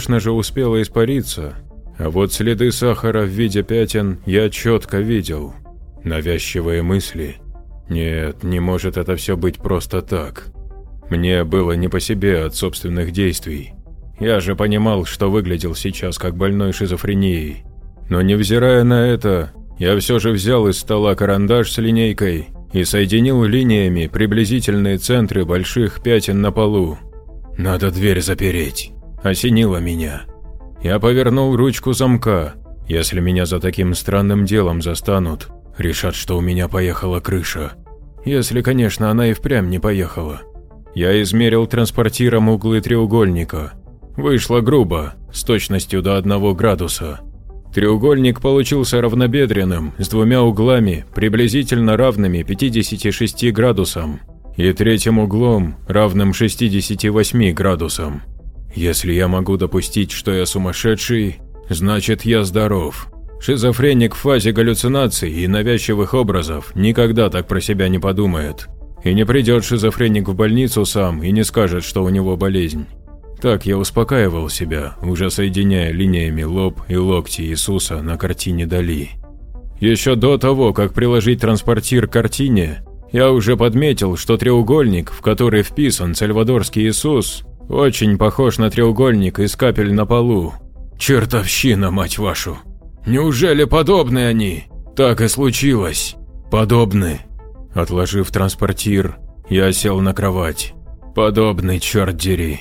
конечно же, успела испариться, а вот следы сахара в виде пятен я четко видел. Навязчивые мысли. Нет, не может это все быть просто так. Мне было не по себе от собственных действий. Я же понимал, что выглядел сейчас как больной шизофренией. Но невзирая на это, я все же взял из стола карандаш с линейкой и соединил линиями приблизительные центры больших пятен на полу. «Надо дверь запереть», – осенило меня. Я повернул ручку замка. Если меня за таким странным делом застанут, решат, что у меня поехала крыша. Если, конечно, она и впрямь не поехала. Я измерил транспортиром углы треугольника. Вышло грубо, с точностью до одного градуса. Треугольник получился равнобедренным, с двумя углами, приблизительно равными 56 градусам, и третьим углом, равным 68 градусам. Если я могу допустить, что я сумасшедший, значит я здоров. Шизофреник в фазе галлюцинаций и навязчивых образов никогда так про себя не подумает. И не придет шизофреник в больницу сам и не скажет, что у него болезнь. Так я успокаивал себя, уже соединяя линиями лоб и локти Иисуса на картине Дали. Еще до того, как приложить транспортир к картине, я уже подметил, что треугольник, в который вписан Сальвадорский Иисус, очень похож на треугольник из капель на полу. Чертовщина, мать вашу! Неужели подобны они? Так и случилось. Подобны. Отложив транспортир, я сел на кровать. Подобный, черт дери.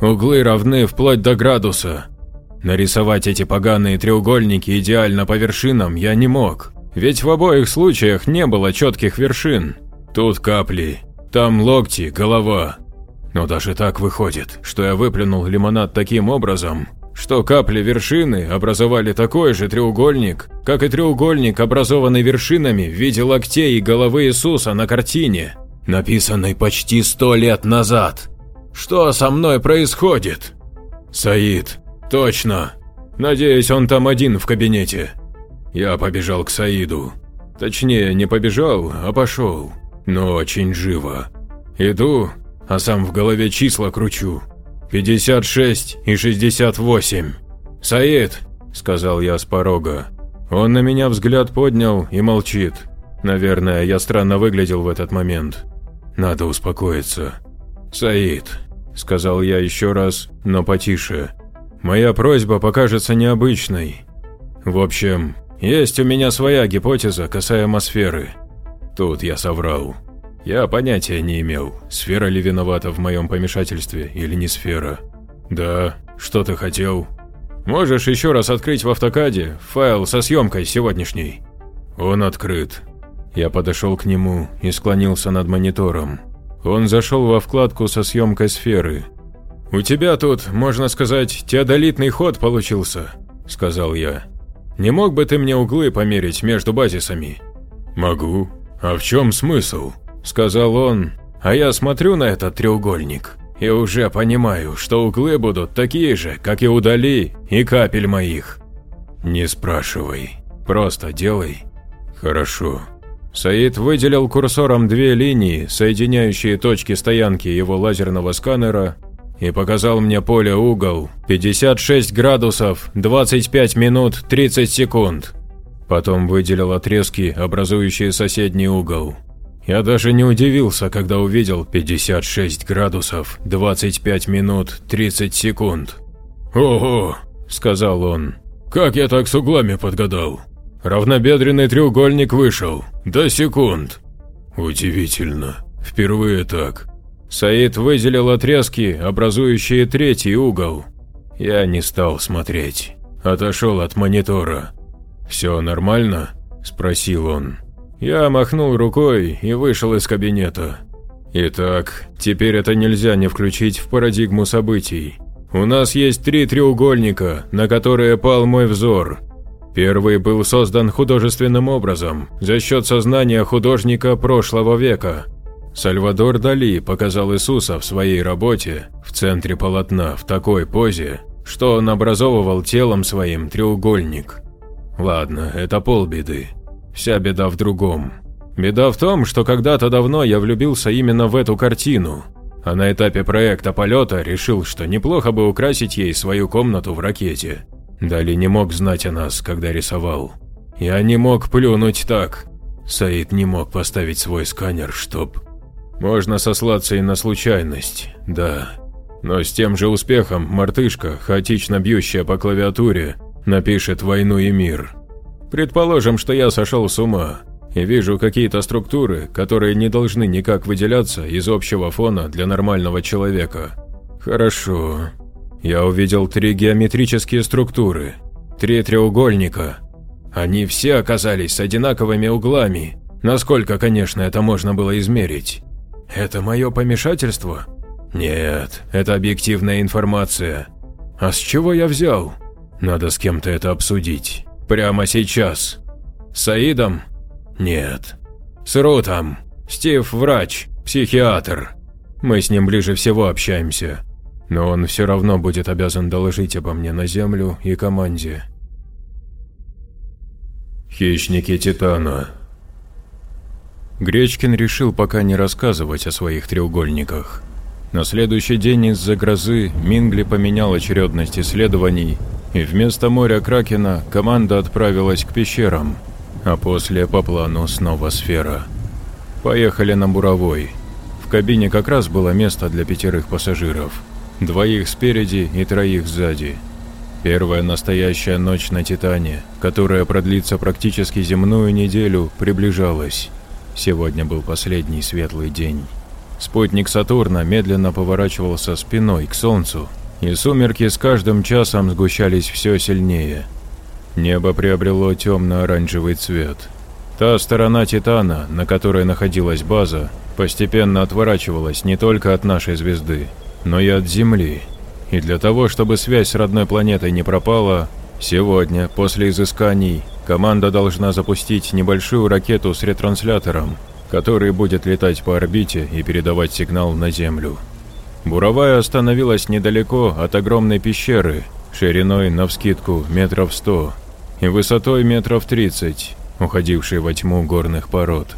Углы равны вплоть до градуса. Нарисовать эти поганые треугольники идеально по вершинам я не мог, ведь в обоих случаях не было четких вершин. Тут капли, там локти, голова. Но даже так выходит, что я выплюнул лимонад таким образом, что капли вершины образовали такой же треугольник, как и треугольник, образованный вершинами в виде локтей и головы Иисуса на картине, написанной почти сто лет назад. Что со мной происходит? Саид. Точно. Надеюсь, он там один в кабинете. Я побежал к Саиду. Точнее, не побежал, а пошел. Но очень живо. Иду, а сам в голове числа кручу. 56 и 68. «Саид», – сказал я с порога. Он на меня взгляд поднял и молчит. Наверное, я странно выглядел в этот момент. Надо успокоиться. «Саид», – сказал я еще раз, но потише. «Моя просьба покажется необычной. В общем, есть у меня своя гипотеза касаемо сферы». Тут я соврал. Я понятия не имел, сфера ли виновата в моем помешательстве или не сфера. «Да, что ты хотел?» «Можешь еще раз открыть в автокаде файл со съемкой сегодняшней?» «Он открыт». Я подошел к нему и склонился над монитором. Он зашел во вкладку со съемкой сферы. «У тебя тут, можно сказать, теодолитный ход получился», – сказал я. «Не мог бы ты мне углы померить между базисами?» «Могу. А в чем смысл?» – сказал он, а я смотрю на этот треугольник и уже понимаю, что углы будут такие же, как и у Дали и капель моих. Не спрашивай, просто делай. Хорошо. Саид выделил курсором две линии, соединяющие точки стоянки его лазерного сканера, и показал мне поле угол 56 градусов 25 минут 30 секунд. Потом выделил отрезки, образующие соседний угол. Я даже не удивился, когда увидел 56 градусов 25 минут 30 секунд. «Ого!» – сказал он. «Как я так с углами подгадал?» Равнобедренный треугольник вышел. До секунд. Удивительно. Впервые так. Саид выделил отрезки, образующие третий угол. Я не стал смотреть. Отошел от монитора. «Все нормально?» – спросил он. Я махнул рукой и вышел из кабинета. Итак, теперь это нельзя не включить в парадигму событий. У нас есть три треугольника, на которые пал мой взор. Первый был создан художественным образом, за счет сознания художника прошлого века. Сальвадор Дали показал Иисуса в своей работе в центре полотна в такой позе, что он образовывал телом своим треугольник. Ладно, это полбеды. Вся беда в другом. Беда в том, что когда-то давно я влюбился именно в эту картину. а на этапе проекта полета решил, что неплохо бы украсить ей свою комнату в ракете. Дали не мог знать о нас, когда рисовал. Я не мог плюнуть так. Саид не мог поставить свой сканер, чтоб... Можно сослаться и на случайность, да. Но с тем же успехом мартышка, хаотично бьющая по клавиатуре, напишет «Войну и мир». Предположим, что я сошел с ума и вижу какие-то структуры, которые не должны никак выделяться из общего фона для нормального человека. Хорошо. Я увидел три геометрические структуры, три треугольника. Они все оказались с одинаковыми углами, насколько, конечно, это можно было измерить. Это мое помешательство? Нет, это объективная информация. А с чего я взял? Надо с кем-то это обсудить. Прямо сейчас. С Саидом? Нет. С Рутом. Стив – врач, психиатр. Мы с ним ближе всего общаемся. Но он все равно будет обязан доложить обо мне на Землю и команде. Хищники Титана Гречкин решил пока не рассказывать о своих треугольниках. На следующий день из-за грозы Мингли поменял очередность исследований, и вместо моря Кракена команда отправилась к пещерам, а после по плану снова сфера. Поехали на буровой. В кабине как раз было место для пятерых пассажиров. Двоих спереди и троих сзади. Первая настоящая ночь на Титане, которая продлится практически земную неделю, приближалась. Сегодня был последний светлый день. Спутник Сатурна медленно поворачивался спиной к Солнцу, и сумерки с каждым часом сгущались все сильнее. Небо приобрело темно-оранжевый цвет. Та сторона Титана, на которой находилась база, постепенно отворачивалась не только от нашей звезды, но и от Земли. И для того, чтобы связь с родной планетой не пропала, сегодня, после изысканий, Команда должна запустить небольшую ракету с ретранслятором, который будет летать по орбите и передавать сигнал на Землю. Буровая остановилась недалеко от огромной пещеры, шириной навскидку метров сто и высотой метров тридцать, уходившей во тьму горных пород.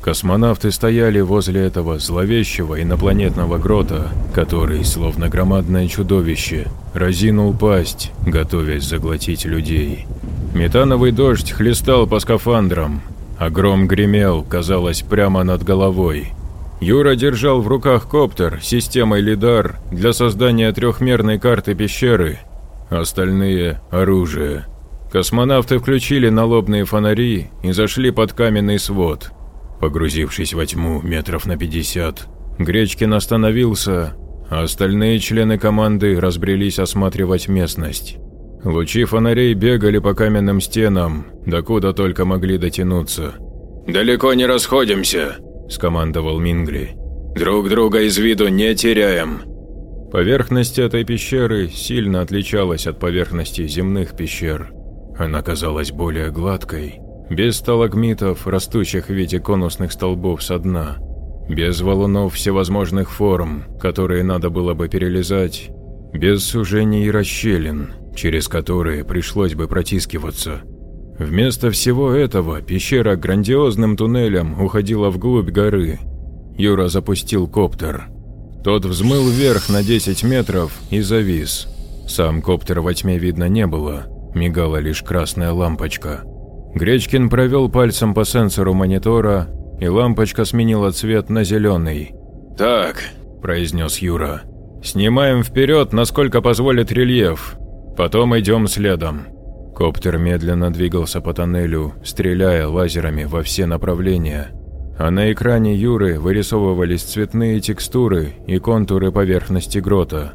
Космонавты стояли возле этого зловещего инопланетного грота, который, словно громадное чудовище, разинул пасть, готовясь заглотить людей. Метановый дождь хлестал по скафандрам, а гром гремел, казалось, прямо над головой. Юра держал в руках коптер системой лидар для создания трехмерной карты пещеры, остальные – оружие. Космонавты включили налобные фонари и зашли под каменный свод – Погрузившись во тьму метров на 50, Гречкин остановился, а остальные члены команды разбрелись осматривать местность. Лучи фонарей бегали по каменным стенам, докуда только могли дотянуться. «Далеко не расходимся», – скомандовал Мингли. «Друг друга из виду не теряем». Поверхность этой пещеры сильно отличалась от поверхности земных пещер. Она казалась более гладкой, без сталагмитов, растущих в виде конусных столбов со дна, без валунов всевозможных форм, которые надо было бы перелезать, без сужений и расщелин, через которые пришлось бы протискиваться. Вместо всего этого пещера грандиозным туннелем уходила вглубь горы. Юра запустил коптер. Тот взмыл вверх на 10 метров и завис. Сам коптер во тьме видно не было, мигала лишь красная лампочка. Гречкин провел пальцем по сенсору монитора, и лампочка сменила цвет на зеленый. «Так», – произнес Юра, – «снимаем вперед, насколько позволит рельеф, потом идем следом». Коптер медленно двигался по тоннелю, стреляя лазерами во все направления, а на экране Юры вырисовывались цветные текстуры и контуры поверхности грота.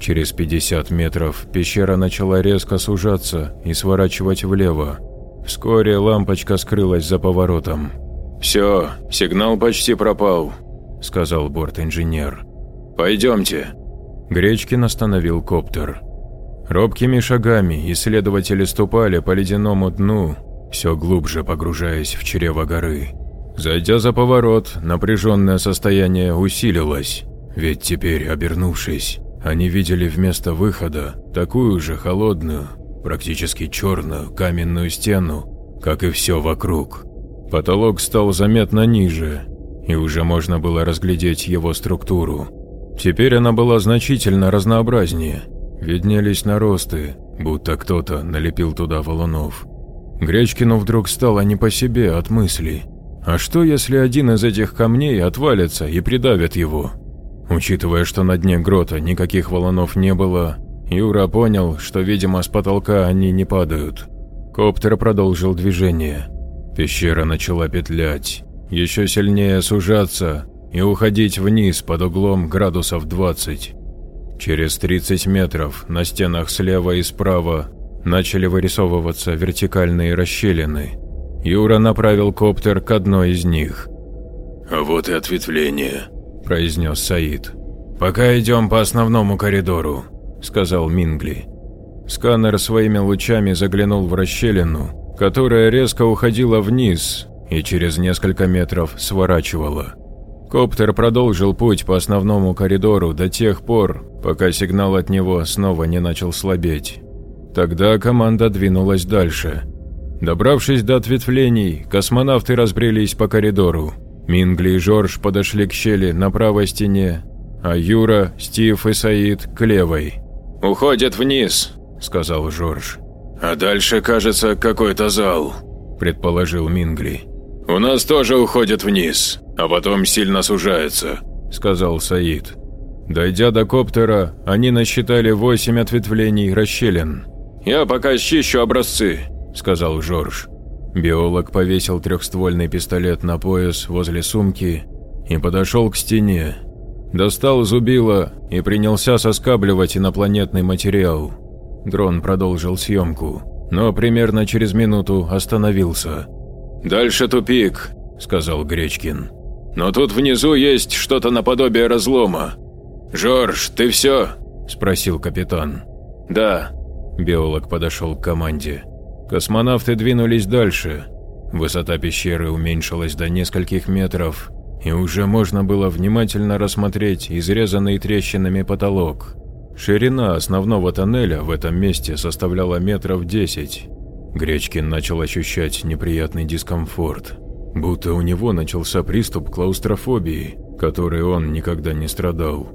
Через 50 метров пещера начала резко сужаться и сворачивать влево, Вскоре лампочка скрылась за поворотом. «Все, сигнал почти пропал», – сказал борт-инженер. «Пойдемте». Гречкин остановил коптер. Робкими шагами исследователи ступали по ледяному дну, все глубже погружаясь в чрево горы. Зайдя за поворот, напряженное состояние усилилось, ведь теперь, обернувшись, они видели вместо выхода такую же холодную, практически черную каменную стену, как и все вокруг. Потолок стал заметно ниже, и уже можно было разглядеть его структуру. Теперь она была значительно разнообразнее. Виднелись наросты, будто кто-то налепил туда валунов. Гречкину вдруг стало не по себе от мыслей. А что, если один из этих камней отвалится и придавит его? Учитывая, что на дне грота никаких валунов не было, Юра понял, что, видимо, с потолка они не падают. Коптер продолжил движение. Пещера начала петлять, еще сильнее сужаться и уходить вниз под углом градусов 20. Через 30 метров на стенах слева и справа начали вырисовываться вертикальные расщелины. Юра направил коптер к одной из них. «А вот и ответвление», – произнес Саид. «Пока идем по основному коридору», – сказал Мингли. Сканер своими лучами заглянул в расщелину, которая резко уходила вниз и через несколько метров сворачивала. Коптер продолжил путь по основному коридору до тех пор, пока сигнал от него снова не начал слабеть. Тогда команда двинулась дальше. Добравшись до ответвлений, космонавты разбрелись по коридору. Мингли и Жорж подошли к щели на правой стене, а Юра, Стив и Саид – к левой. «Уходят вниз», – сказал Жорж. «А дальше, кажется, какой-то зал», – предположил Мингли. «У нас тоже уходят вниз, а потом сильно сужается», – сказал Саид. Дойдя до коптера, они насчитали восемь ответвлений расщелин. «Я пока счищу образцы», – сказал Жорж. Биолог повесил трехствольный пистолет на пояс возле сумки и подошел к стене. Достал зубило и принялся соскабливать инопланетный материал. Дрон продолжил съемку, но примерно через минуту остановился. «Дальше тупик», – сказал Гречкин. «Но тут внизу есть что-то наподобие разлома. Жорж, ты все?» – спросил капитан. «Да», Биолог подошел к команде. Космонавты двинулись дальше. Высота пещеры уменьшилась до нескольких метров, и уже можно было внимательно рассмотреть изрезанный трещинами потолок. Ширина основного тоннеля в этом месте составляла метров десять. Гречкин начал ощущать неприятный дискомфорт, будто у него начался приступ клаустрофобии, которой он никогда не страдал.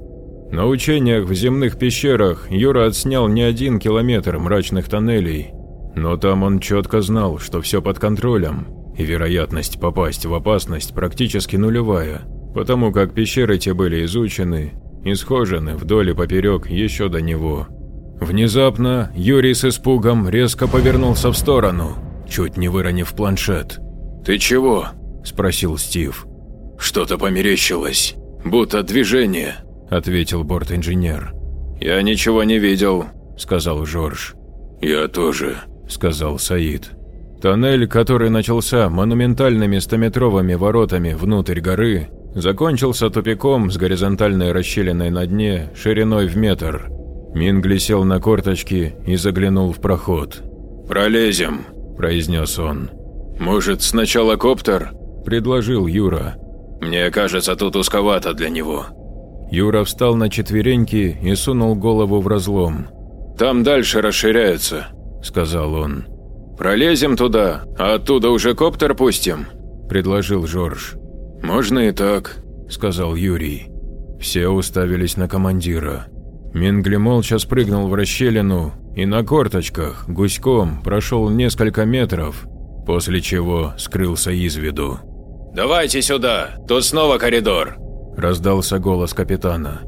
На учениях в земных пещерах Юра отснял не один километр мрачных тоннелей, но там он четко знал, что все под контролем, и вероятность попасть в опасность практически нулевая, потому как пещеры те были изучены и схожены вдоль и поперек еще до него. Внезапно Юрий с испугом резко повернулся в сторону, чуть не выронив планшет. «Ты чего?» – спросил Стив. «Что-то померещилось, будто движение», – ответил бортинженер. «Я ничего не видел», – сказал Жорж. «Я тоже», – сказал Саид. Тоннель, который начался монументальными стометровыми воротами внутрь горы, закончился тупиком с горизонтальной расщелиной на дне шириной в метр. Мингли сел на корточки и заглянул в проход. «Пролезем», – произнес он. «Может, сначала коптер?» – предложил Юра. «Мне кажется, тут узковато для него», Юра встал на четвереньки и сунул голову в разлом. «Там дальше расширяется», – сказал он. «Пролезем туда, а оттуда уже коптер пустим», – предложил Жорж. «Можно и так», – сказал Юрий. Все уставились на командира. Мингли молча спрыгнул в расщелину и на корточках, гуськом, прошел несколько метров, после чего скрылся из виду. «Давайте сюда, тут снова коридор», – раздался голос капитана.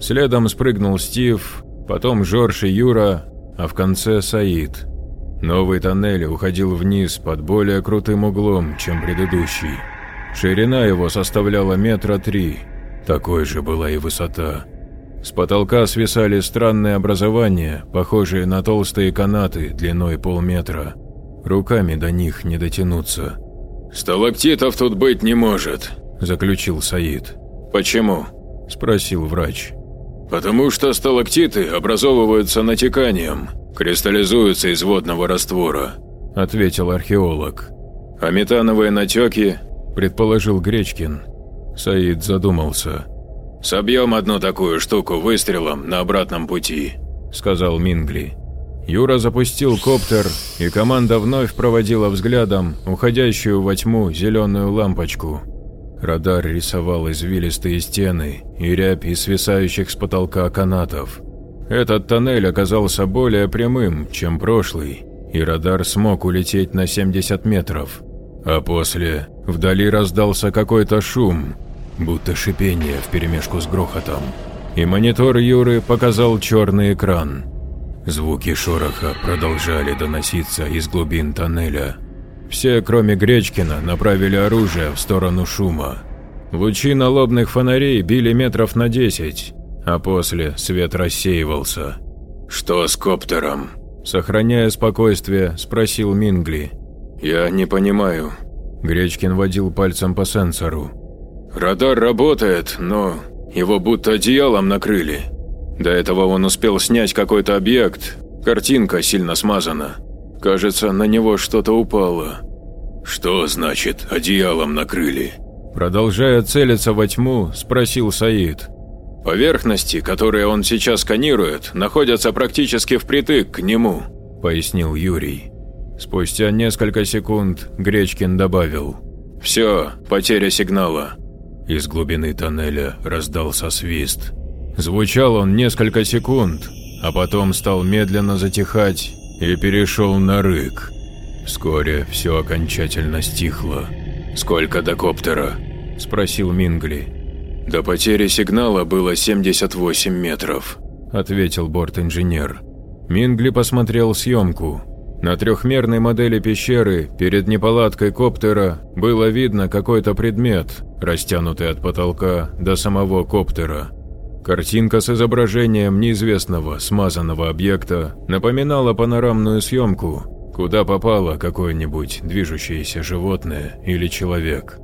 Следом спрыгнул Стив, потом Жорж и Юра, а в конце Саид. Новый тоннель уходил вниз под более крутым углом, чем предыдущий. Ширина его составляла метра три, такой же была и высота. С потолка свисали странные образования, похожие на толстые канаты длиной полметра. Руками до них не дотянуться. «Сталактитов тут быть не может», – заключил Саид. «Почему?» – спросил врач. «Потому что сталактиты образовываются натеканием, кристаллизуются из водного раствора», – ответил археолог. «А метановые натеки?» – предположил Гречкин. Саид задумался. «Собьем одну такую штуку выстрелом на обратном пути», – сказал Мингли. Юра запустил коптер, и команда вновь проводила взглядом уходящую во тьму зеленую лампочку. Радар рисовал извилистые стены и рябь из свисающих с потолка канатов. Этот тоннель оказался более прямым, чем прошлый, и радар смог улететь на 70 метров. А после вдали раздался какой-то шум, будто шипение вперемешку с грохотом. И монитор Юры показал черный экран. Звуки шороха продолжали доноситься из глубин тоннеля. Все, кроме Гречкина, направили оружие в сторону шума. Лучи налобных фонарей били метров на десять, а после свет рассеивался. «Что с коптером?» Сохраняя спокойствие, спросил Мингли. «Я не понимаю». Гречкин водил пальцем по сенсору. «Радар работает, но его будто одеялом накрыли. До этого он успел снять какой-то объект, картинка сильно смазана. Кажется, на него что-то упало». «Что значит одеялом накрыли?» Продолжая целиться во тьму, спросил Саид. «Поверхности, которые он сейчас сканирует, находятся практически впритык к нему», – пояснил Юрий. Спустя несколько секунд Гречкин добавил. «Все, потеря сигнала». Из глубины тоннеля раздался свист. Звучал он несколько секунд, а потом стал медленно затихать и перешел на рык. Вскоре все окончательно стихло. «Сколько до коптера?» – спросил Мингли. «До потери сигнала было 78 метров», – ответил борт-инженер. Мингли посмотрел съемку. На трехмерной модели пещеры перед неполадкой коптера было видно какой-то предмет, растянутый от потолка до самого коптера. Картинка с изображением неизвестного смазанного объекта напоминала панорамную съемку, куда попало какое-нибудь движущееся животное или человек.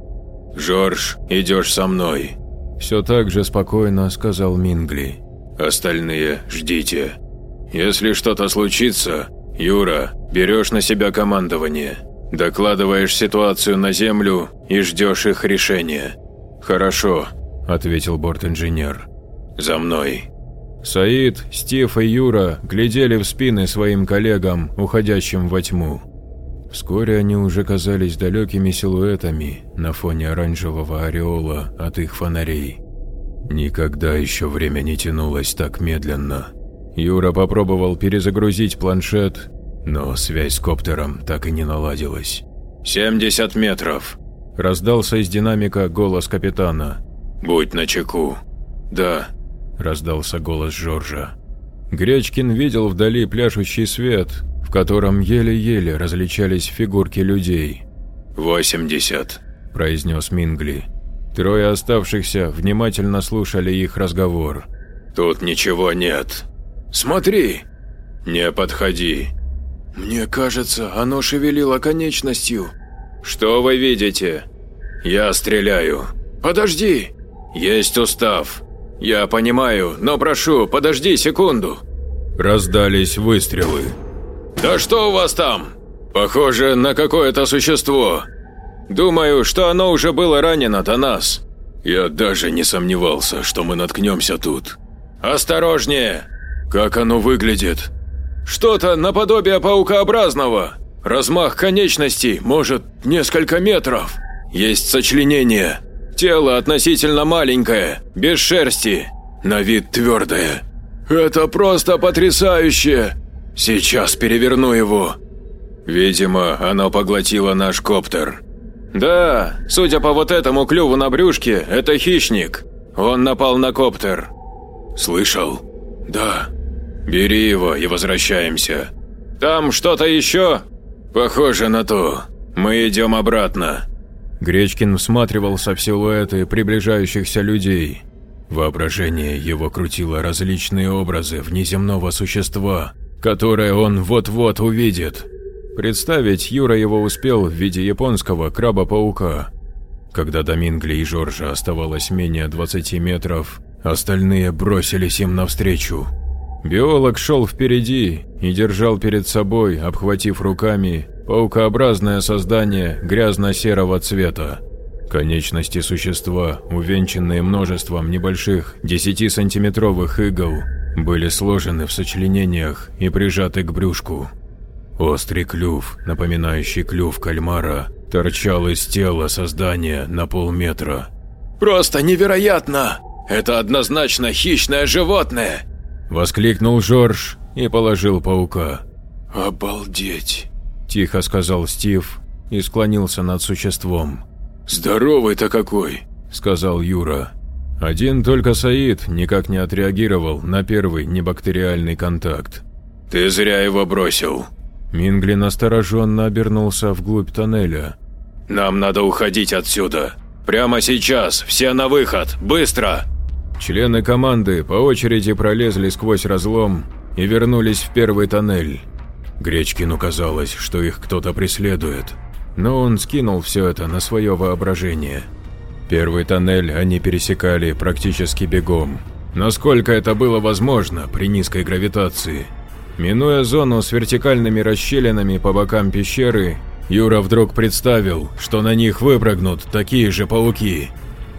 «Жорж, идешь со мной», все так же спокойно сказал Мингли. «Остальные ждите. Если что-то случится, Юра, берешь на себя командование, докладываешь ситуацию на землю и ждешь их решения». «Хорошо», – ответил борт-инженер. «За мной». Саид, Стив и Юра глядели в спины своим коллегам, уходящим во тьму. Вскоре они уже казались далекими силуэтами на фоне оранжевого ореола от их фонарей. Никогда еще время не тянулось так медленно. Юра попробовал перезагрузить планшет, но связь с коптером так и не наладилась. «70 метров!» – раздался из динамика голос капитана. «Будь начеку». «Да», – раздался голос Жоржа. Гречкин видел вдали пляшущий свет, в котором еле-еле различались фигурки людей. «Восемьдесят», – произнес Мингли. Трое оставшихся внимательно слушали их разговор. «Тут ничего нет. Смотри!» «Не подходи!» «Мне кажется, оно шевелило конечностью». «Что вы видите?» «Я стреляю». «Подожди!» «Есть устав. Я понимаю, но прошу, подожди секунду». Раздались выстрелы. «Да что у вас там? Похоже на какое-то существо. Думаю, что оно уже было ранено до нас. Я даже не сомневался, что мы наткнемся тут. Осторожнее! Как оно выглядит? Что-то наподобие паукообразного. Размах конечностей может несколько метров. Есть сочленение. Тело относительно маленькое, без шерсти, на вид твердое. Это просто потрясающе! Сейчас переверну его. Видимо, оно поглотило наш коптер. Да, судя по вот этому клюву на брюшке, это хищник. Он напал на коптер. Слышал? Да. Бери его и возвращаемся. Там что-то еще? Похоже на то. Мы идем обратно. Гречкин всматривался в силуэты приближающихся людей. Воображение его крутило различные образы внеземного существа, которое он вот-вот увидит. Представить Юра его успел в виде японского краба-паука. Когда до Мингли и Жоржа оставалось менее 20 метров, остальные бросились им навстречу. Биолог шел впереди и держал перед собой, обхватив руками, паукообразное создание грязно-серого цвета. Конечности существа, увенчанные множеством небольших 10-сантиметровых игл, были сложены в сочленениях и прижаты к брюшку. Острый клюв, напоминающий клюв кальмара, торчал из тела создания на полметра. «Просто невероятно! Это однозначно хищное животное!» Воскликнул Жорж и положил паука. «Обалдеть!» – тихо сказал Стив и склонился над существом. «Здоровый-то какой!» – сказал Юра. Один только Саид никак не отреагировал на первый небактериальный контакт. «Ты зря его бросил». Мингли настороженно обернулся вглубь тоннеля. «Нам надо уходить отсюда. Прямо сейчас, все на выход, быстро!» Члены команды по очереди пролезли сквозь разлом и вернулись в первый тоннель. Гречкину казалось, что их кто-то преследует, но он скинул все это на свое воображение. Первый тоннель они пересекали практически бегом, насколько это было возможно при низкой гравитации. Минуя зону с вертикальными расщелинами по бокам пещеры, Юра вдруг представил, что на них выпрыгнут такие же пауки.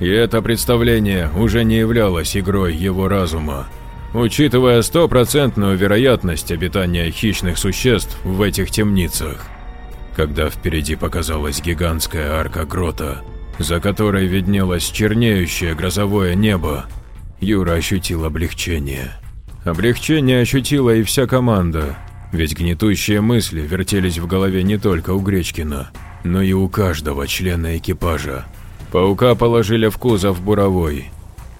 И это представление уже не являлось игрой его разума. Учитывая стопроцентную вероятность обитания хищных существ в этих темницах. Когда впереди показалась гигантская арка грота, за которой виднелось чернеющее грозовое небо, Юра ощутил облегчение. Облегчение ощутила и вся команда, ведь гнетущие мысли вертелись в голове не только у Гречкина, но и у каждого члена экипажа. Паука положили в кузов буровой.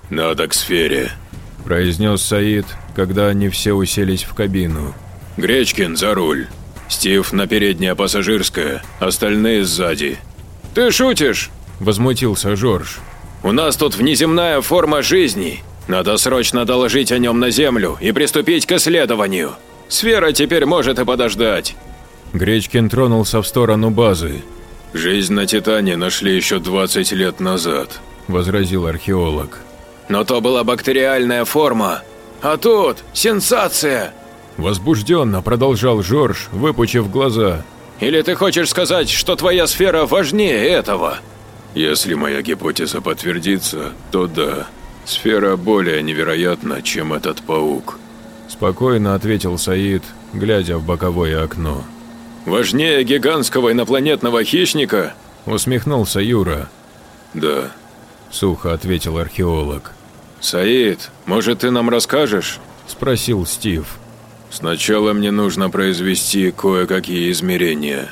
«Надо к сфере», – произнес Саид, когда они все уселись в кабину. «Гречкин за руль. Стив на переднее пассажирское, остальные сзади». «Ты шутишь?» – возмутился Жорж. «У нас тут внеземная форма жизни. Надо срочно доложить о нем на Землю и приступить к исследованию. Сфера теперь может и подождать». Гречкин тронулся в сторону базы. «Жизнь на Титане нашли еще 20 лет назад», – возразил археолог. «Но то была бактериальная форма. А тут сенсация!» Возбужденно продолжал Жорж, выпучив глаза. «Или ты хочешь сказать, что твоя сфера важнее этого?» «Если моя гипотеза подтвердится, то да. Сфера более невероятна, чем этот паук», – спокойно ответил Саид, глядя в боковое окно. «Важнее гигантского инопланетного хищника?» – усмехнулся Юра. «Да», – сухо ответил археолог. «Саид, может, ты нам расскажешь?» – спросил Стив. «Сначала мне нужно произвести кое-какие измерения».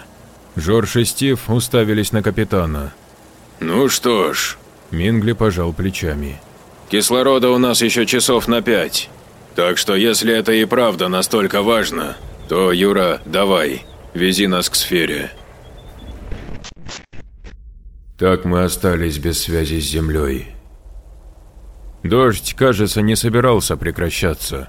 Жорж и Стив уставились на капитана. «Ну что ж», – Мингли пожал плечами. «Кислорода у нас еще часов на пять. Так что если это и правда настолько важно, то, Юра, давай, Вези нас к сфере. Так мы остались без связи с Землей. Дождь, кажется, не собирался прекращаться.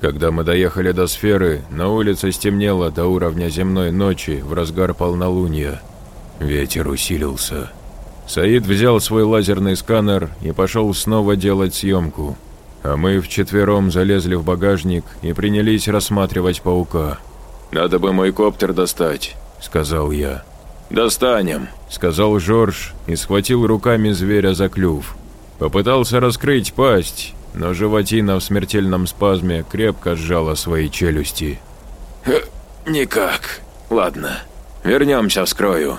Когда мы доехали до сферы, на улице стемнело до уровня земной ночи в разгар полнолуния. Ветер усилился. Саид взял свой лазерный сканер и пошел снова делать съемку. А мы вчетвером залезли в багажник и принялись рассматривать паука. «Надо бы мой коптер достать», – сказал я. «Достанем», – сказал Жорж и схватил руками зверя за клюв. Попытался раскрыть пасть, но животина в смертельном спазме крепко сжала свои челюсти. «Никак. Ладно. Вернемся вскрою.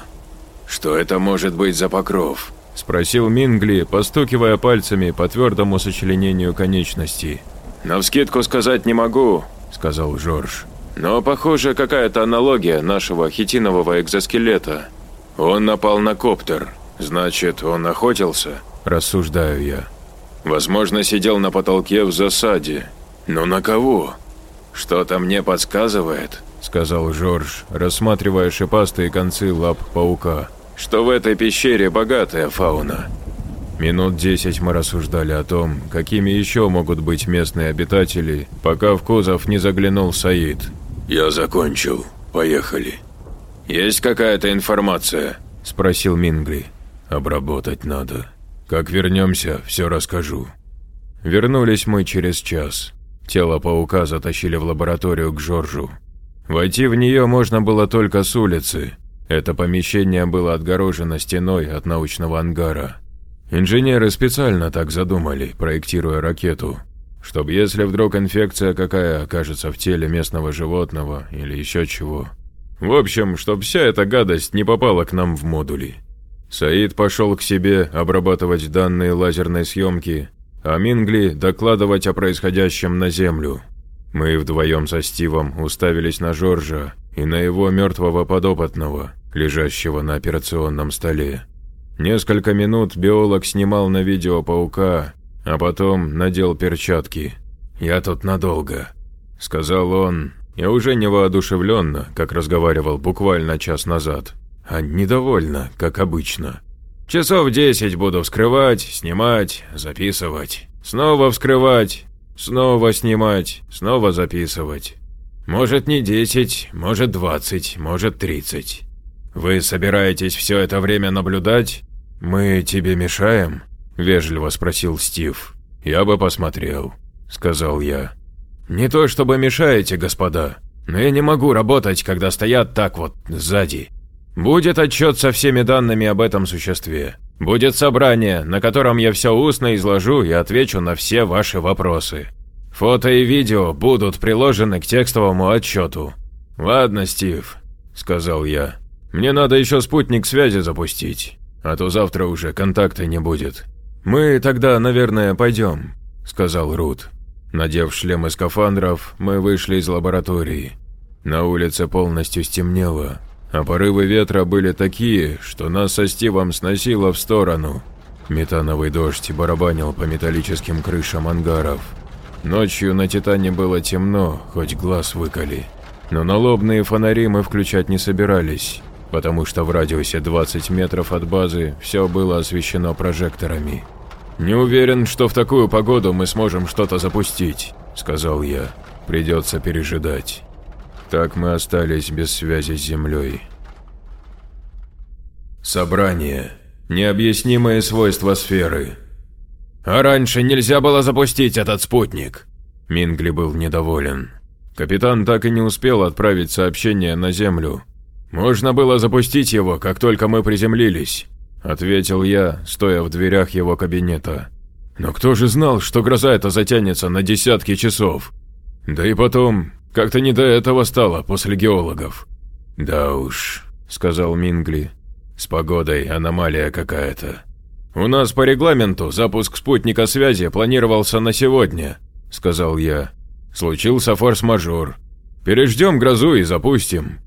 Что это может быть за покров?» – спросил Мингли, постукивая пальцами по твердому сочленению конечностей. «Навскидку сказать не могу», – сказал Жорж. Но, похоже, какая-то аналогия нашего хитинового экзоскелета. Он напал на коптер, значит, он охотился, рассуждаю я. Возможно, сидел на потолке в засаде. Но на кого? Что-то мне подсказывает, сказал Жорж, рассматривая шипастые концы лап паука, что в этой пещере богатая фауна. Минут десять мы рассуждали о том, какими еще могут быть местные обитатели, пока в кузов не заглянул Саид. «Я закончил. Поехали». «Есть какая-то информация?» – спросил Мингли. «Обработать надо. Как вернемся, все расскажу». Вернулись мы через час. Тело паука затащили в лабораторию к Жоржу. Войти в нее можно было только с улицы. Это помещение было отгорожено стеной от научного ангара. Инженеры специально так задумали, проектируя ракету, чтобы если вдруг инфекция какая окажется в теле местного животного или еще чего, В общем, чтоб вся эта гадость не попала к нам в модули. Саид пошел к себе обрабатывать данные лазерной съемки, а Мингли докладывать о происходящем на Землю. Мы вдвоем со Стивом уставились на Жоржа и на его мертвого подопытного, лежащего на операционном столе. Несколько минут биолог снимал на видео паука, а потом надел перчатки. «Я тут надолго», – сказал он, и уже не воодушевленно, как разговаривал буквально час назад, а недовольно, как обычно. «Часов десять буду вскрывать, снимать, записывать, снова вскрывать, снова снимать, снова записывать. Может не десять, может двадцать, может тридцать. Вы собираетесь все это время наблюдать? Мы тебе мешаем?» – вежливо спросил Стив. «Я бы посмотрел», – сказал я. «Не то чтобы мешаете, господа, но я не могу работать, когда стоят так вот сзади. Будет отчет со всеми данными об этом существе. Будет собрание, на котором я все устно изложу и отвечу на все ваши вопросы. Фото и видео будут приложены к текстовому отчету. «Ладно, Стив», – сказал я. «Мне надо еще спутник связи запустить, а то завтра уже контакта не будет». «Мы тогда, наверное, пойдем», – сказал Рут. Надев шлемы скафандров, мы вышли из лаборатории. На улице полностью стемнело, а порывы ветра были такие, что нас со Стивом сносило в сторону. Метановый дождь барабанил по металлическим крышам ангаров. Ночью на Титане было темно, хоть глаз выколи. Но налобные фонари мы включать не собирались, потому что в радиусе 20 метров от базы все было освещено прожекторами. «Не уверен, что в такую погоду мы сможем что-то запустить», – сказал я. «Придется пережидать». Так мы остались без связи с Землей. Собрание. Необъяснимые свойства сферы. «А раньше нельзя было запустить этот спутник!» Мингли был недоволен. Капитан так и не успел отправить сообщение на Землю. «Можно было запустить его, как только мы приземлились. – ответил я, стоя в дверях его кабинета. «Но кто же знал, что гроза эта затянется на десятки часов? Да и потом, как-то не до этого стало после геологов». «Да уж», – сказал Мингли, – «с погодой аномалия какая-то». «У нас по регламенту запуск спутника связи планировался на сегодня», – сказал я. «Случился форс-мажор. Переждем грозу и запустим».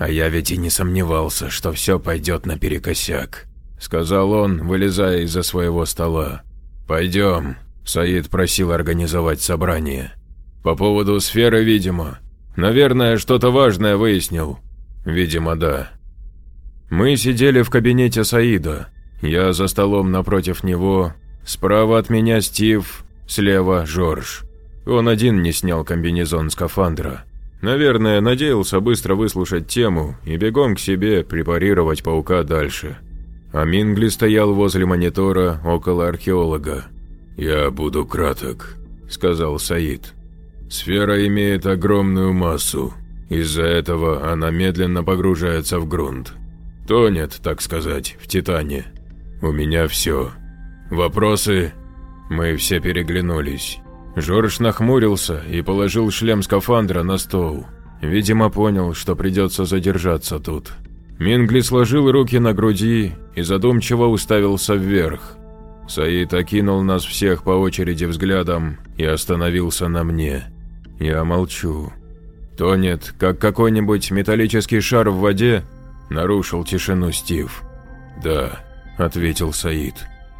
А я ведь и не сомневался, что все пойдет наперекосяк. – сказал он, вылезая из-за своего стола. «Пойдем», – Саид просил организовать собрание. «По поводу сферы, видимо. Наверное, что-то важное выяснил. Видимо, да». Мы сидели в кабинете Саида. Я за столом напротив него, справа от меня Стив, слева Жорж. Он один не снял комбинезон скафандра. Наверное, надеялся быстро выслушать тему и бегом к себе препарировать паука дальше. А Мингли стоял возле монитора около археолога. «Я буду краток», – сказал Саид. «Сфера имеет огромную массу. Из-за этого она медленно погружается в грунт. Тонет, так сказать, в Титане. У меня все. Вопросы?» Мы все переглянулись. Жорж нахмурился и положил шлем скафандра на стол. Видимо, понял, что придется задержаться тут. Мингли сложил руки на груди и задумчиво уставился вверх. Саид окинул нас всех по очереди взглядом и остановился на мне. Я молчу. «Тонет, как какой-нибудь металлический шар в воде?» – нарушил тишину Стив. «Да», – ответил Саид.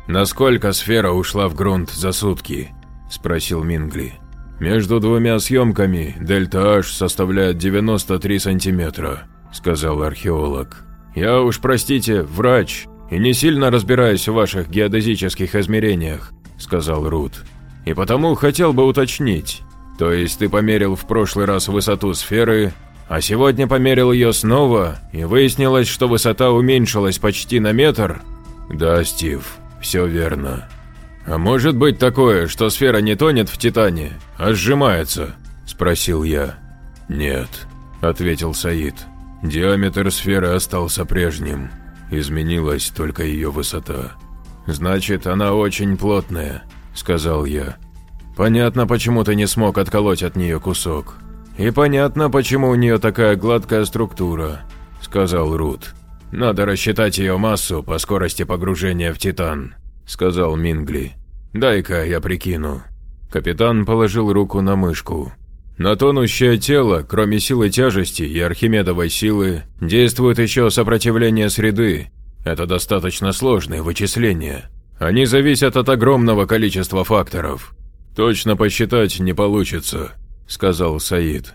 «Насколько сфера ушла в грунт за сутки?» – спросил Мингли. «Между двумя съемками дельта H составляет 93 сантиметра. – сказал археолог. «Я уж, простите, врач, и не сильно разбираюсь в ваших геодезических измерениях», – сказал Рут. «И потому хотел бы уточнить. То есть ты померил в прошлый раз высоту сферы, а сегодня померил ее снова, и выяснилось, что высота уменьшилась почти на метр?» «Да, Стив, все верно». «А может быть такое, что сфера не тонет в Титане, а сжимается?» – спросил я. «Нет», – ответил Саид. Диаметр сферы остался прежним, изменилась только ее высота. «Значит, она очень плотная», – сказал я. «Понятно, почему ты не смог отколоть от нее кусок. «И понятно, почему у нее такая гладкая структура», – сказал Рут. «Надо рассчитать ее массу по скорости погружения в Титан», – сказал Мингли. «Дай-ка я прикину». Капитан положил руку на мышку. На тонущее тело, кроме силы тяжести и архимедовой силы, действует еще сопротивление среды. Это достаточно сложные вычисления. Они зависят от огромного количества факторов. Точно посчитать не получится, сказал Саид.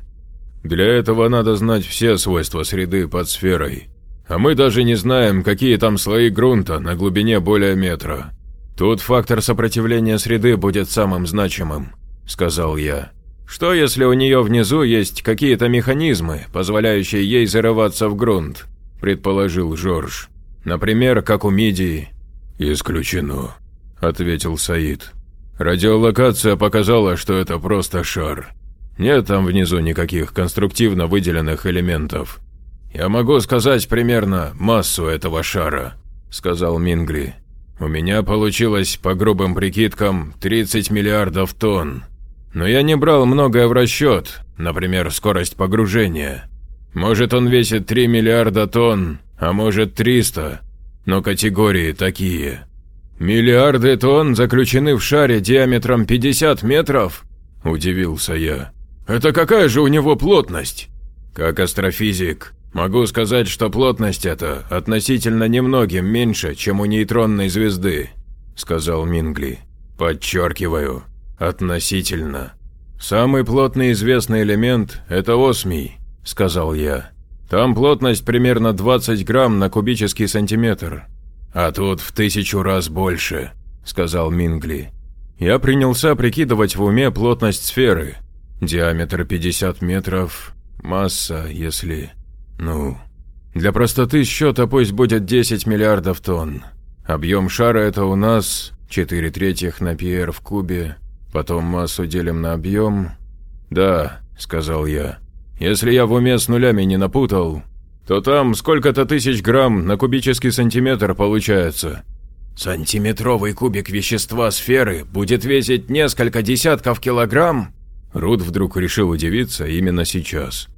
Для этого надо знать все свойства среды под сферой. А мы даже не знаем, какие там слои грунта на глубине более метра. Тут фактор сопротивления среды будет самым значимым, сказал я. Что если у нее внизу есть какие-то механизмы, позволяющие ей зарываться в грунт? предположил Жорж. Например, как у мидии. Исключено, ответил Саид. Радиолокация показала, что это просто шар. Нет там внизу никаких конструктивно выделенных элементов. Я могу сказать примерно массу этого шара, сказал Мингли. У меня получилось, по грубым прикидкам, 30 миллиардов тонн. Но я не брал многое в расчет, например, скорость погружения. Может, он весит 3 миллиарда тонн, а может 300, но категории такие. Миллиарды тонн заключены в шаре диаметром 50 метров? Удивился я. Это какая же у него плотность? Как астрофизик, могу сказать, что плотность эта относительно немногим меньше, чем у нейтронной звезды, сказал Мингли. Подчеркиваю, «Относительно. Самый плотный известный элемент – это осмий», – сказал я. «Там плотность примерно 20 грамм на кубический сантиметр. А тут в тысячу раз больше», – сказал Мингли. Я принялся прикидывать в уме плотность сферы. Диаметр 50 метров, масса, если… ну… Для простоты счета пусть будет 10 миллиардов тонн. Объем шара это у нас 4 третьих на пьер в кубе, Потом массу делим на объем. Да, сказал я. Если я в уме с нулями не напутал, то там сколько-то тысяч грамм на кубический сантиметр получается. Сантиметровый кубик вещества сферы будет весить несколько десятков килограмм? Рут вдруг решил удивиться именно сейчас.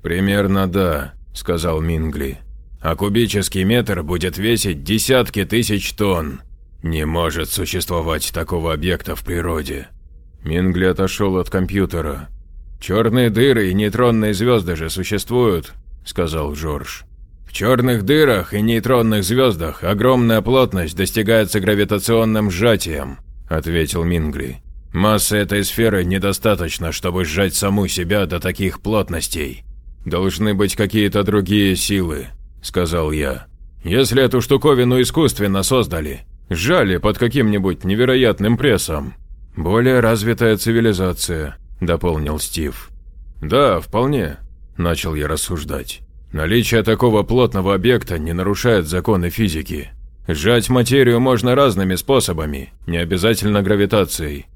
«Примерно да», – сказал Мингли. «А кубический метр будет весить десятки тысяч тонн. Не может существовать такого объекта в природе. Мингли отошел от компьютера. «Черные дыры и нейтронные звезды же существуют», – сказал Жорж. «В черных дырах и нейтронных звездах огромная плотность достигается гравитационным сжатием», – ответил Мингли. «Массы этой сферы недостаточно, чтобы сжать саму себя до таких плотностей. Должны быть какие-то другие силы», – сказал я. «Если эту штуковину искусственно создали, сжали под каким-нибудь невероятным прессом, «Более развитая цивилизация», – дополнил Стив. «Да, вполне», – начал я рассуждать. «Наличие такого плотного объекта не нарушает законы физики. Сжать материю можно разными способами, не обязательно гравитацией.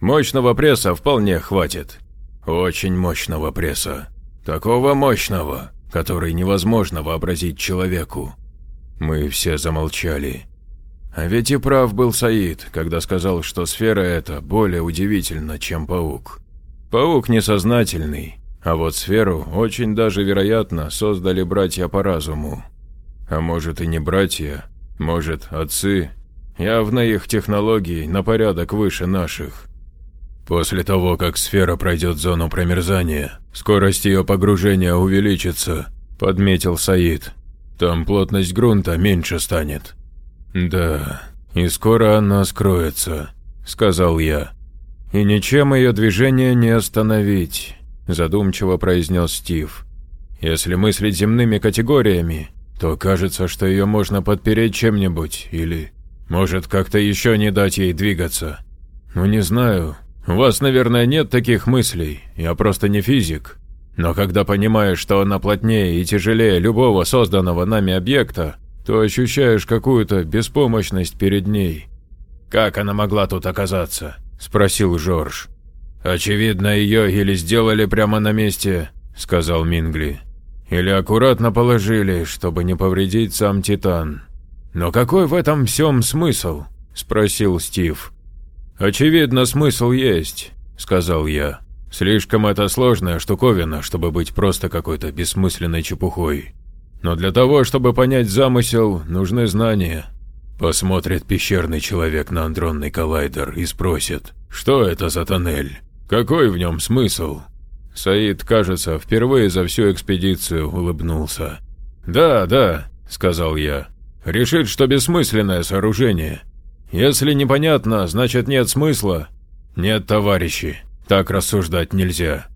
Мощного пресса вполне хватит. Очень мощного пресса. Такого мощного, который невозможно вообразить человеку». Мы все замолчали. А ведь и прав был Саид, когда сказал, что сфера эта более удивительна, чем паук. Паук несознательный, а вот сферу очень даже вероятно создали братья по разуму. А может и не братья, может отцы. Явно их технологии на порядок выше наших. После того, как сфера пройдет зону промерзания, скорость ее погружения увеличится, подметил Саид. Там плотность грунта меньше станет. «Да, и скоро она скроется», – сказал я. «И ничем ее движение не остановить», – задумчиво произнес Стив. «Если мыслить земными категориями, то кажется, что ее можно подпереть чем-нибудь или, может, как-то еще не дать ей двигаться. Ну не знаю, у вас, наверное, нет таких мыслей, я просто не физик. Но когда понимаешь, что она плотнее и тяжелее любого созданного нами объекта, то ощущаешь какую-то беспомощность перед ней. «Как она могла тут оказаться?» – спросил Жорж. «Очевидно, ее или сделали прямо на месте», – сказал Мингли. «Или аккуратно положили, чтобы не повредить сам Титан». «Но какой в этом всем смысл?» – спросил Стив. «Очевидно, смысл есть», – сказал я. Слишком это сложная штуковина, чтобы быть просто какой-то бессмысленной чепухой. Но для того, чтобы понять замысел, нужны знания. Посмотрит пещерный человек на андронный коллайдер и спросит, что это за тоннель, какой в нем смысл. Саид, кажется, впервые за всю экспедицию улыбнулся. «Да, да», – сказал я, – «решит, что бессмысленное сооружение. Если непонятно, значит нет смысла. Нет, товарищи, так рассуждать нельзя».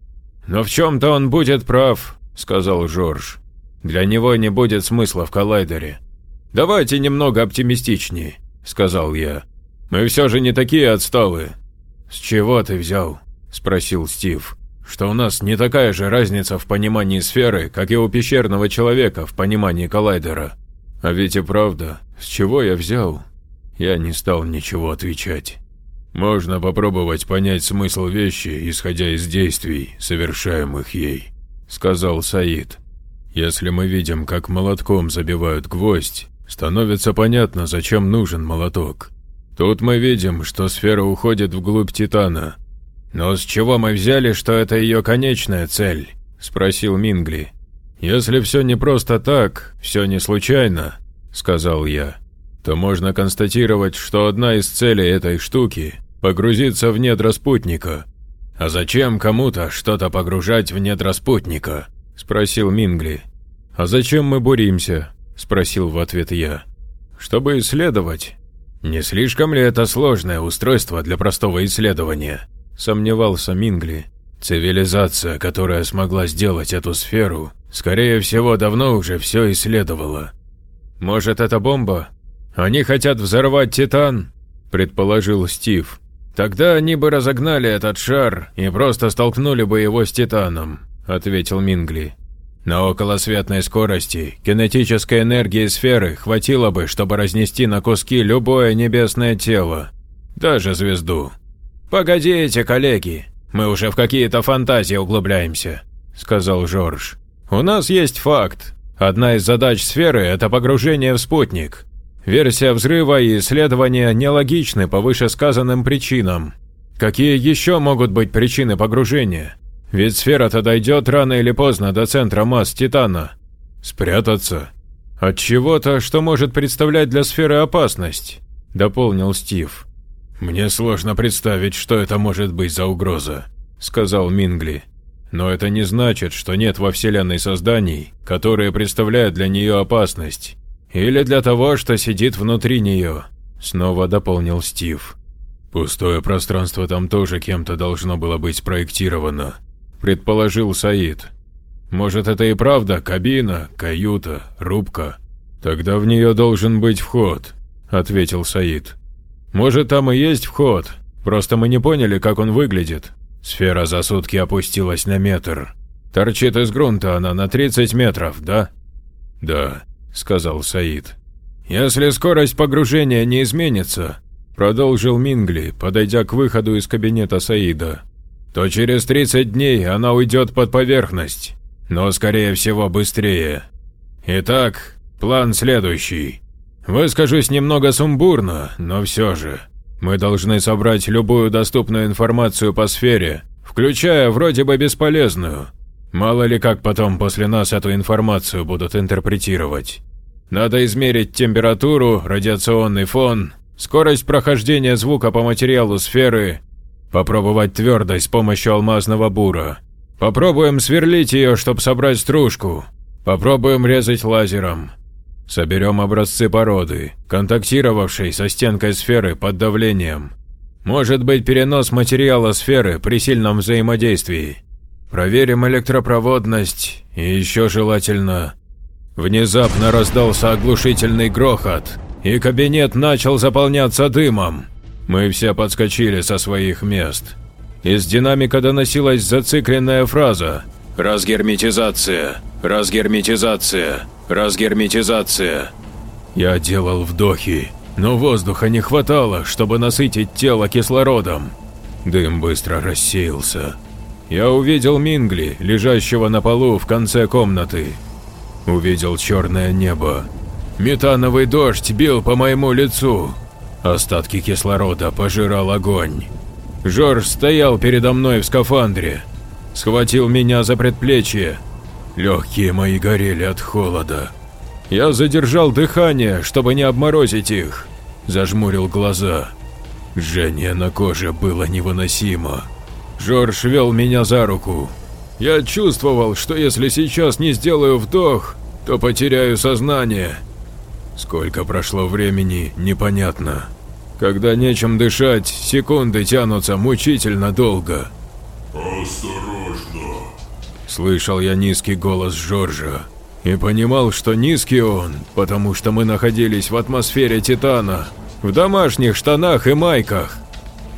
«Но в чем-то он будет прав», – сказал Жорж. «Для него не будет смысла в коллайдере. «Давайте немного оптимистичнее», – сказал я. «Мы все же не такие отсталые». «С чего ты взял?» – спросил Стив. «Что у нас не такая же разница в понимании сферы, как и у пещерного человека в понимании коллайдера. А ведь и правда, с чего я взял?» Я не стал ничего отвечать. «Можно попробовать понять смысл вещи, исходя из действий, совершаемых ей», – сказал Саид. «Если мы видим, как молотком забивают гвоздь, становится понятно, зачем нужен молоток. Тут мы видим, что сфера уходит вглубь Титана. Но с чего мы взяли, что это ее конечная цель? Спросил Мингли. Если все не просто так, все не случайно, сказал я, то можно констатировать, что одна из целей этой штуки – погрузиться в недра спутника. А зачем кому-то что-то погружать в недра спутника? Спросил Мингли. А зачем мы буримся? – спросил в ответ я. «Чтобы исследовать. Не слишком ли это сложное устройство для простого исследования?» – сомневался Мингли. «Цивилизация, которая смогла сделать эту сферу, скорее всего, давно уже все исследовала». «Может, это бомба? Они хотят взорвать Титан?» – предположил Стив. «Тогда они бы разогнали этот шар и просто столкнули бы его с Титаном», – ответил Мингли. На околосветной скорости кинетической энергии сферы хватило бы, чтобы разнести на куски любое небесное тело, даже звезду. «Погодите, коллеги, мы уже в какие-то фантазии углубляемся», – сказал Жорж. «У нас есть факт. Одна из задач сферы – это погружение в спутник. Версия взрыва и исследования нелогичны по вышесказанным причинам. Какие еще могут быть причины погружения? Ведь сфера-то дойдет рано или поздно до центра масс Титана. Спрятаться? От чего-то, что может представлять для сферы опасность, дополнил Стив. Мне сложно представить, что это может быть за угроза, сказал Мингли. Но это не значит, что нет во Вселенной созданий, которые представляют для нее опасность. Или для того, что сидит внутри нее, снова дополнил Стив. Пустое пространство там тоже кем-то должно было быть спроектировано, предположил Саид. Может, это и правда кабина, каюта, рубка? Тогда в нее должен быть вход, ответил Саид. Может, там и есть вход, просто мы не поняли, как он выглядит. Сфера за сутки опустилась на метр. Торчит из грунта она на 30 метров, да? Да, сказал Саид. Если скорость погружения не изменится, продолжил Мингли, подойдя к выходу из кабинета Саида, то через 30 дней она уйдет под поверхность, но скорее всего быстрее. Итак, план следующий. Выскажусь немного сумбурно, но все же. Мы должны собрать любую доступную информацию по сфере, включая вроде бы бесполезную. Мало ли как потом после нас эту информацию будут интерпретировать. Надо измерить температуру, радиационный фон, скорость прохождения звука по материалу сферы Попробовать твердость с помощью алмазного бура. Попробуем сверлить ее, чтобы собрать стружку. Попробуем резать лазером. Соберем образцы породы, контактировавшей со стенкой сферы под давлением. Может быть перенос материала сферы при сильном взаимодействии. Проверим электропроводность и еще желательно... Внезапно раздался оглушительный грохот, и кабинет начал заполняться дымом. Мы все подскочили со своих мест. Из динамика доносилась зацикленная фраза «Разгерметизация! Разгерметизация! Разгерметизация!» Я делал вдохи, но воздуха не хватало, чтобы насытить тело кислородом. Дым быстро рассеялся. Я увидел Мингли, лежащего на полу в конце комнаты. Увидел черное небо. Метановый дождь бил по моему лицу. Остатки кислорода пожирал огонь. Жорж стоял передо мной в скафандре, схватил меня за предплечье. Легкие мои горели от холода. Я задержал дыхание, чтобы не обморозить их, зажмурил глаза. Жжение на коже было невыносимо. Жорж вел меня за руку. Я чувствовал, что если сейчас не сделаю вдох, то потеряю сознание. Сколько прошло времени, непонятно. Когда нечем дышать, секунды тянутся мучительно долго. «Осторожно!» Слышал я низкий голос Жоржа. И понимал, что низкий он, потому что мы находились в атмосфере Титана, в домашних штанах и майках.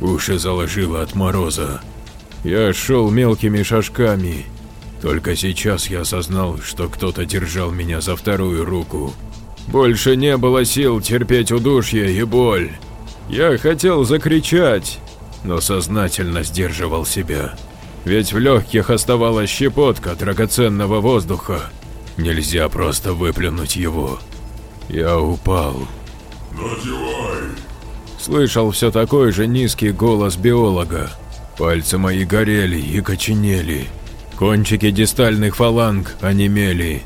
Уши заложило от мороза. Я шел мелкими шажками. Только сейчас я осознал, что кто-то держал меня за вторую руку. Больше не было сил терпеть удушье и боль. Я хотел закричать, но сознательно сдерживал себя. Ведь в легких оставалась щепотка драгоценного воздуха. Нельзя просто выплюнуть его. Я упал. «Надевай!» Слышал все такой же низкий голос биолога. Пальцы мои горели и коченели. Кончики дистальных фаланг онемели.